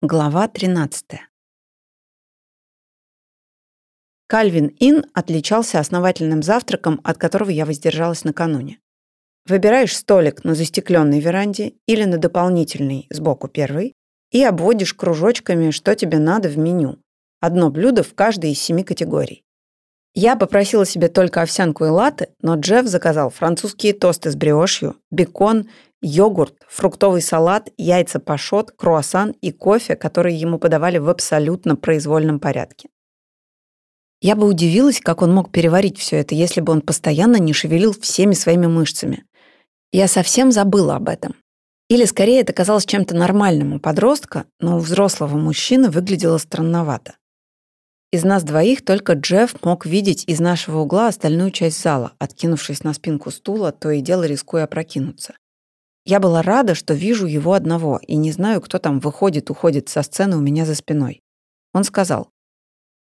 Глава 13. Кальвин Ин отличался основательным завтраком, от которого я воздержалась накануне. Выбираешь столик на застекленной веранде или на дополнительный сбоку первый и обводишь кружочками, что тебе надо в меню. Одно блюдо в каждой из семи категорий. Я попросила себе только овсянку и латте, но Джефф заказал французские тосты с бриошью, бекон йогурт, фруктовый салат, яйца пашот, круассан и кофе, которые ему подавали в абсолютно произвольном порядке. Я бы удивилась, как он мог переварить все это, если бы он постоянно не шевелил всеми своими мышцами. Я совсем забыла об этом. Или скорее это казалось чем-то нормальным у подростка, но у взрослого мужчины выглядело странновато. Из нас двоих только Джефф мог видеть из нашего угла остальную часть зала, откинувшись на спинку стула, то и дело рискуя опрокинуться. Я была рада, что вижу его одного, и не знаю, кто там выходит-уходит со сцены у меня за спиной. Он сказал,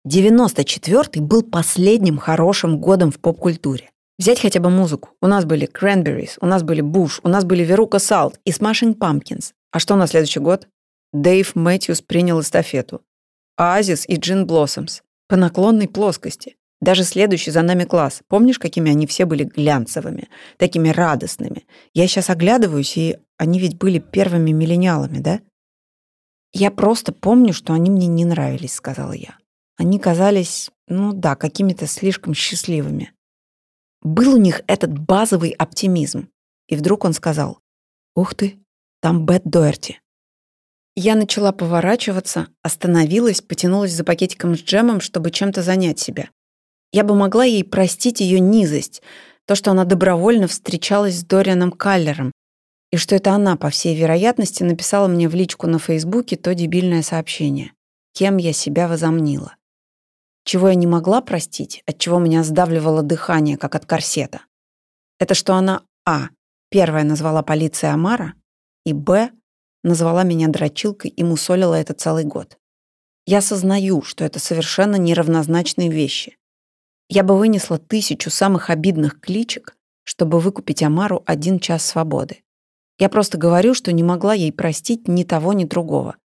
«94-й был последним хорошим годом в поп-культуре. Взять хотя бы музыку. У нас были Cranberries, у нас были Буш, у нас были Верука Салт и Smashing Pumpkins. А что на следующий год? Дэйв Мэтьюс принял эстафету. Оазис и Джин Блоссомс. По наклонной плоскости. Даже следующий за нами класс. Помнишь, какими они все были глянцевыми, такими радостными? Я сейчас оглядываюсь, и они ведь были первыми миллениалами, да? Я просто помню, что они мне не нравились, сказала я. Они казались, ну да, какими-то слишком счастливыми. Был у них этот базовый оптимизм. И вдруг он сказал, «Ух ты, там Бет Доерти». Я начала поворачиваться, остановилась, потянулась за пакетиком с джемом, чтобы чем-то занять себя. Я бы могла ей простить ее низость, то, что она добровольно встречалась с Дорианом Каллером, и что это она, по всей вероятности, написала мне в личку на Фейсбуке то дебильное сообщение. Кем я себя возомнила. Чего я не могла простить, от чего меня сдавливало дыхание, как от корсета. Это что она, а, первая назвала полицией Амара, и, б, назвала меня дрочилкой и мусолила это целый год. Я сознаю, что это совершенно неравнозначные вещи. Я бы вынесла тысячу самых обидных кличек, чтобы выкупить Амару один час свободы. Я просто говорю, что не могла ей простить ни того, ни другого.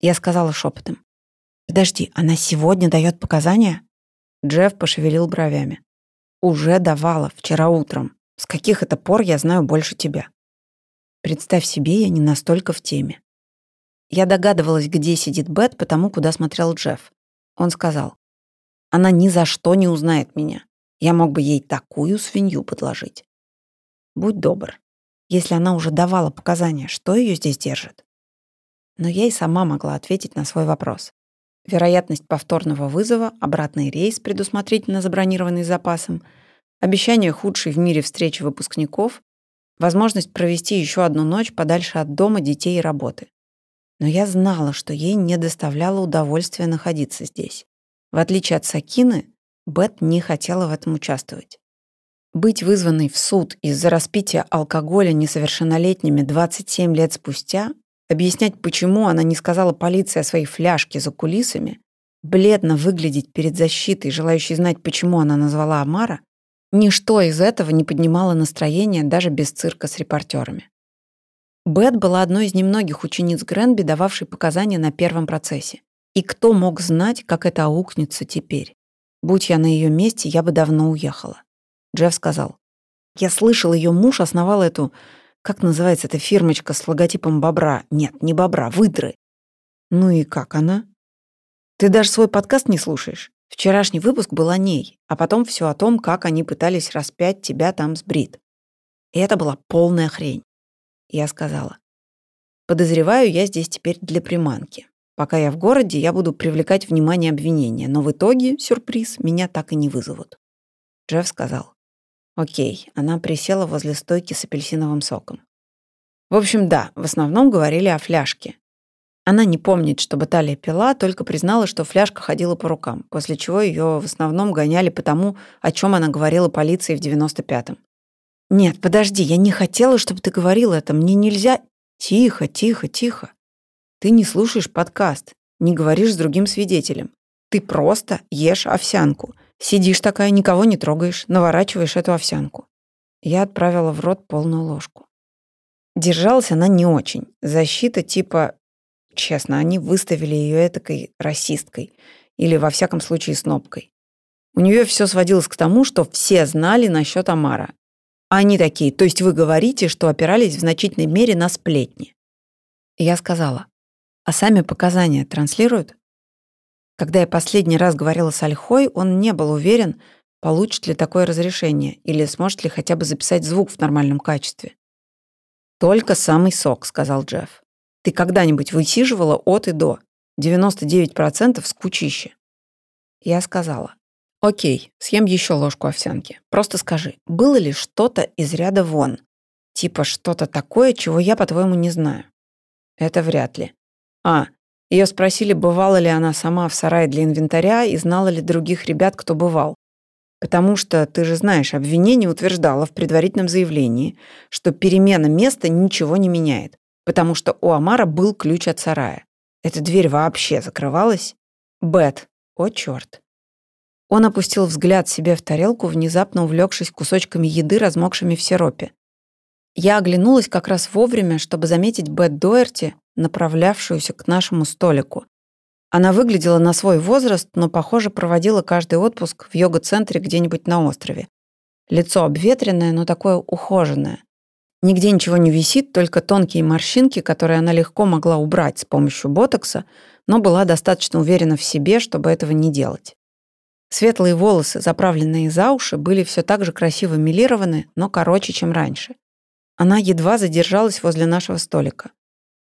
Я сказала шепотом. «Подожди, она сегодня дает показания?» Джефф пошевелил бровями. «Уже давала, вчера утром. С каких это пор я знаю больше тебя?» Представь себе, я не настолько в теме. Я догадывалась, где сидит Бет, потому куда смотрел Джефф. Он сказал, она ни за что не узнает меня. Я мог бы ей такую свинью подложить. Будь добр. Если она уже давала показания, что ее здесь держит? Но я и сама могла ответить на свой вопрос. Вероятность повторного вызова, обратный рейс, предусмотрительно забронированный запасом, обещание худшей в мире встречи выпускников, возможность провести еще одну ночь подальше от дома, детей и работы. Но я знала, что ей не доставляло удовольствия находиться здесь. В отличие от Сакины, Бет не хотела в этом участвовать. Быть вызванной в суд из-за распития алкоголя несовершеннолетними 27 лет спустя, объяснять, почему она не сказала полиции о своей фляжке за кулисами, бледно выглядеть перед защитой, желающей знать, почему она назвала Амара, ничто из этого не поднимало настроение даже без цирка с репортерами. Бет была одной из немногих учениц Гренби, дававшей показания на первом процессе. И кто мог знать, как это аукнется теперь? Будь я на ее месте, я бы давно уехала. Джефф сказал. Я слышал, ее муж основал эту... Как называется эта фирмочка с логотипом бобра? Нет, не бобра, выдры. Ну и как она? Ты даже свой подкаст не слушаешь? Вчерашний выпуск был о ней, а потом все о том, как они пытались распять тебя там с Брит. И это была полная хрень. Я сказала. Подозреваю, я здесь теперь для приманки. Пока я в городе, я буду привлекать внимание обвинения, но в итоге, сюрприз, меня так и не вызовут. Джефф сказал. Окей, она присела возле стойки с апельсиновым соком. В общем, да, в основном говорили о фляжке. Она не помнит, чтобы Талия пила, только признала, что фляжка ходила по рукам, после чего ее в основном гоняли по тому, о чем она говорила полиции в 95-м. «Нет, подожди, я не хотела, чтобы ты говорил это. Мне нельзя...» «Тихо, тихо, тихо. Ты не слушаешь подкаст, не говоришь с другим свидетелем. Ты просто ешь овсянку. Сидишь такая, никого не трогаешь, наворачиваешь эту овсянку. Я отправила в рот полную ложку. Держалась она не очень. Защита типа Честно, они выставили ее этакой расисткой. Или, во всяком случае, снопкой. У нее все сводилось к тому, что все знали насчет Амара. Они такие, то есть вы говорите, что опирались в значительной мере на сплетни. Я сказала, а сами показания транслируют? Когда я последний раз говорила с Альхой, он не был уверен, получит ли такое разрешение или сможет ли хотя бы записать звук в нормальном качестве. «Только самый сок», — сказал Джефф. «Ты когда-нибудь высиживала от и до? 99% скучище». Я сказала. «Окей, съем еще ложку овсянки. Просто скажи, было ли что-то из ряда вон? Типа что-то такое, чего я, по-твоему, не знаю?» «Это вряд ли. А, ее спросили, бывала ли она сама в сарае для инвентаря и знала ли других ребят, кто бывал. Потому что, ты же знаешь, обвинение утверждало в предварительном заявлении, что перемена места ничего не меняет, потому что у Амара был ключ от сарая. Эта дверь вообще закрывалась? Бет. О, черт. Он опустил взгляд себе в тарелку, внезапно увлекшись кусочками еды, размокшими в сиропе. Я оглянулась как раз вовремя, чтобы заметить Бет Доерти, направлявшуюся к нашему столику. Она выглядела на свой возраст, но, похоже, проводила каждый отпуск в йога-центре где-нибудь на острове. Лицо обветренное, но такое ухоженное. Нигде ничего не висит, только тонкие морщинки, которые она легко могла убрать с помощью ботокса, но была достаточно уверена в себе, чтобы этого не делать. Светлые волосы, заправленные за уши, были все так же красиво милированы, но короче, чем раньше. Она едва задержалась возле нашего столика.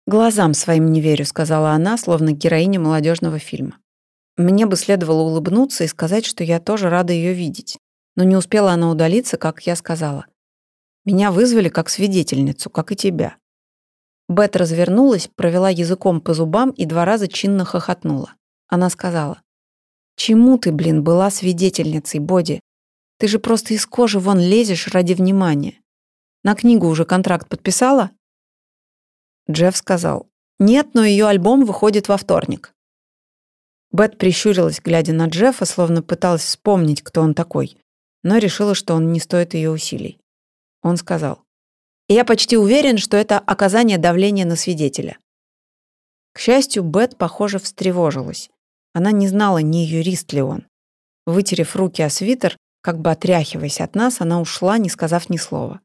«Глазам своим не верю», — сказала она, словно героиня молодежного фильма. Мне бы следовало улыбнуться и сказать, что я тоже рада ее видеть. Но не успела она удалиться, как я сказала. Меня вызвали как свидетельницу, как и тебя. Бет развернулась, провела языком по зубам и два раза чинно хохотнула. Она сказала, «Чему ты, блин, была свидетельницей, Боди? Ты же просто из кожи вон лезешь ради внимания. На книгу уже контракт подписала?» Джефф сказал, «Нет, но ее альбом выходит во вторник». Бет прищурилась, глядя на Джеффа, словно пыталась вспомнить, кто он такой, но решила, что он не стоит ее усилий. Он сказал, «Я почти уверен, что это оказание давления на свидетеля». К счастью, Бет, похоже, встревожилась. Она не знала, не юрист ли он. Вытерев руки о свитер, как бы отряхиваясь от нас, она ушла, не сказав ни слова.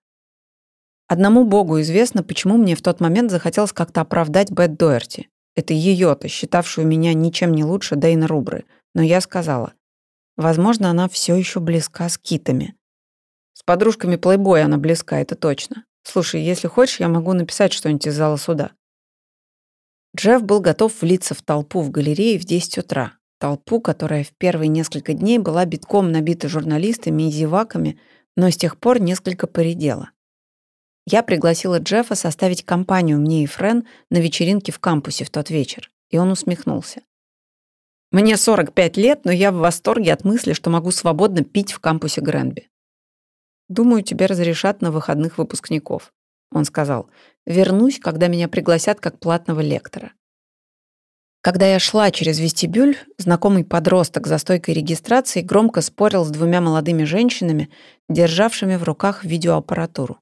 Одному богу известно, почему мне в тот момент захотелось как-то оправдать Бет Доерти. Это ее-то, считавшую меня ничем не лучше Дейна Рубры. Но я сказала, возможно, она все еще близка с китами. С подружками плейбоя она близка, это точно. Слушай, если хочешь, я могу написать что-нибудь из зала суда. Джефф был готов влиться в толпу в галерее в 10 утра. Толпу, которая в первые несколько дней была битком набита журналистами и зеваками, но с тех пор несколько поредела. Я пригласила Джеффа составить компанию мне и Френ на вечеринке в кампусе в тот вечер, и он усмехнулся. Мне 45 лет, но я в восторге от мысли, что могу свободно пить в кампусе Гренби. Думаю, тебе разрешат на выходных выпускников. Он сказал, вернусь, когда меня пригласят как платного лектора. Когда я шла через вестибюль, знакомый подросток за стойкой регистрации громко спорил с двумя молодыми женщинами, державшими в руках видеоаппаратуру.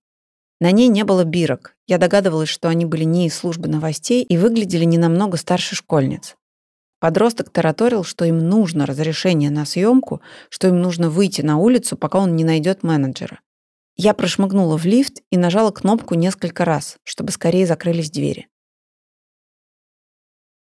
На ней не было бирок. Я догадывалась, что они были не из службы новостей и выглядели не намного старше школьниц. Подросток тараторил, что им нужно разрешение на съемку, что им нужно выйти на улицу, пока он не найдет менеджера. Я прошмыгнула в лифт и нажала кнопку несколько раз, чтобы скорее закрылись двери.